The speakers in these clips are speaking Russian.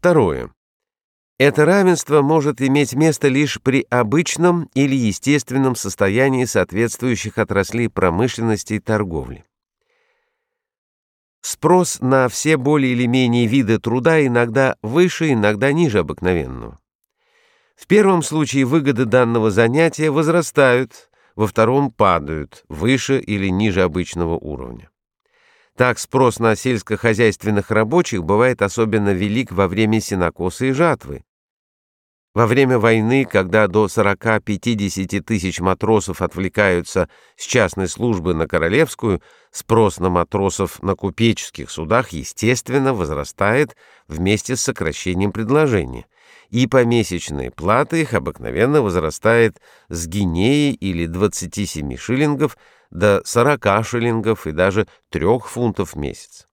Второе. Это равенство может иметь место лишь при обычном или естественном состоянии соответствующих отраслей промышленности и торговли. Спрос на все более или менее виды труда иногда выше, иногда ниже обыкновенного. В первом случае выгоды данного занятия возрастают, во втором падают, выше или ниже обычного уровня. Так спрос на сельскохозяйственных рабочих бывает особенно велик во время сенокоса и жатвы, во время войны, когда до 40-50 тысяч матросов отвлекаются с частной службы на королевскую, спрос на матросов на купеческих судах, естественно, возрастает вместе с сокращением предложения, и помесячная плата их обыкновенно возрастает с гинеи или 27 шиллингов до 40 шиллингов и даже 3 фунтов в месяц.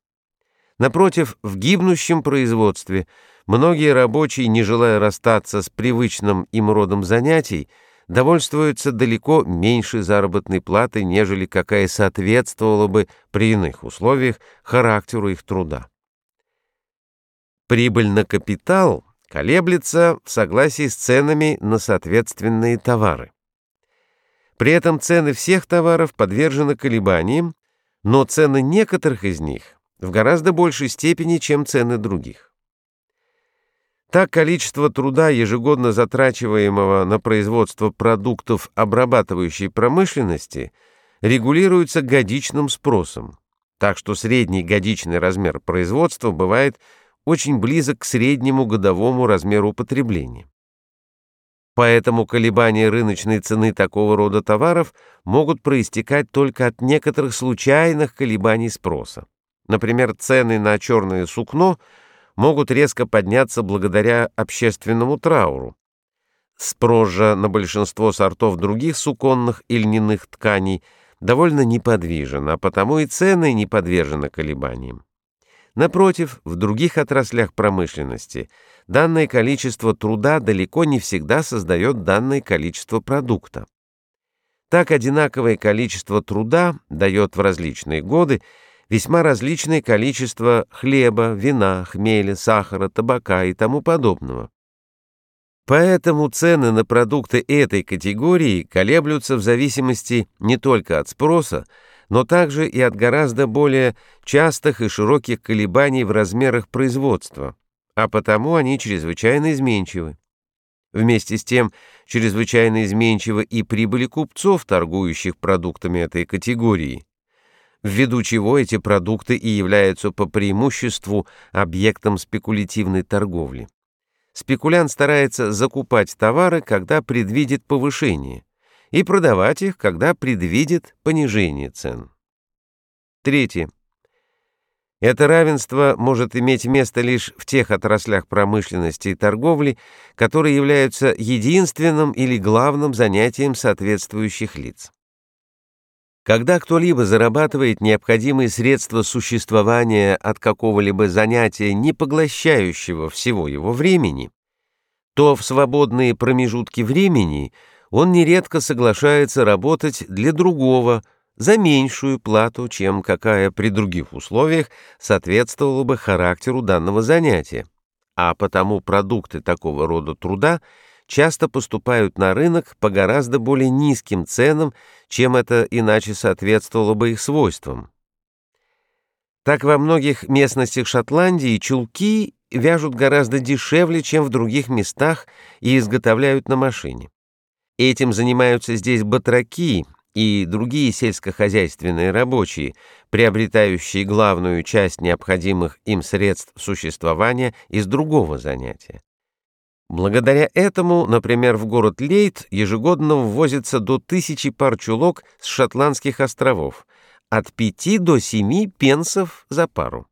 Напротив, в гибнущем производстве – Многие рабочие, не желая расстаться с привычным им родом занятий, довольствуются далеко меньшей заработной платой, нежели какая соответствовала бы при иных условиях характеру их труда. Прибыль на капитал колеблется в согласии с ценами на соответственные товары. При этом цены всех товаров подвержены колебаниям, но цены некоторых из них в гораздо большей степени, чем цены других. Так количество труда, ежегодно затрачиваемого на производство продуктов обрабатывающей промышленности, регулируется годичным спросом, так что средний годичный размер производства бывает очень близок к среднему годовому размеру потребления. Поэтому колебания рыночной цены такого рода товаров могут проистекать только от некоторых случайных колебаний спроса. Например, цены на черное сукно – могут резко подняться благодаря общественному трауру. Спрос же на большинство сортов других суконных и льняных тканей довольно неподвижен, а потому и цены не подвержены колебаниям. Напротив, в других отраслях промышленности данное количество труда далеко не всегда создает данное количество продукта. Так одинаковое количество труда дает в различные годы весьма различное количество хлеба, вина, хмеля, сахара, табака и тому подобного. Поэтому цены на продукты этой категории колеблются в зависимости не только от спроса, но также и от гораздо более частых и широких колебаний в размерах производства, а потому они чрезвычайно изменчивы. Вместе с тем, чрезвычайно изменчивы и прибыли купцов, торгующих продуктами этой категории ввиду чего эти продукты и являются по преимуществу объектом спекулятивной торговли. Спекулянт старается закупать товары, когда предвидит повышение, и продавать их, когда предвидит понижение цен. Третье. Это равенство может иметь место лишь в тех отраслях промышленности и торговли, которые являются единственным или главным занятием соответствующих лиц. Когда кто-либо зарабатывает необходимые средства существования от какого-либо занятия, не поглощающего всего его времени, то в свободные промежутки времени он нередко соглашается работать для другого за меньшую плату, чем какая при других условиях соответствовала бы характеру данного занятия, а потому продукты такого рода труда – часто поступают на рынок по гораздо более низким ценам, чем это иначе соответствовало бы их свойствам. Так во многих местностях Шотландии чулки вяжут гораздо дешевле, чем в других местах и изготовляют на машине. Этим занимаются здесь батраки и другие сельскохозяйственные рабочие, приобретающие главную часть необходимых им средств существования из другого занятия. Благодаря этому, например, в город Лейт ежегодно ввозится до тысячи пар чулок с шотландских островов, от 5 до 7 пенсов за пару.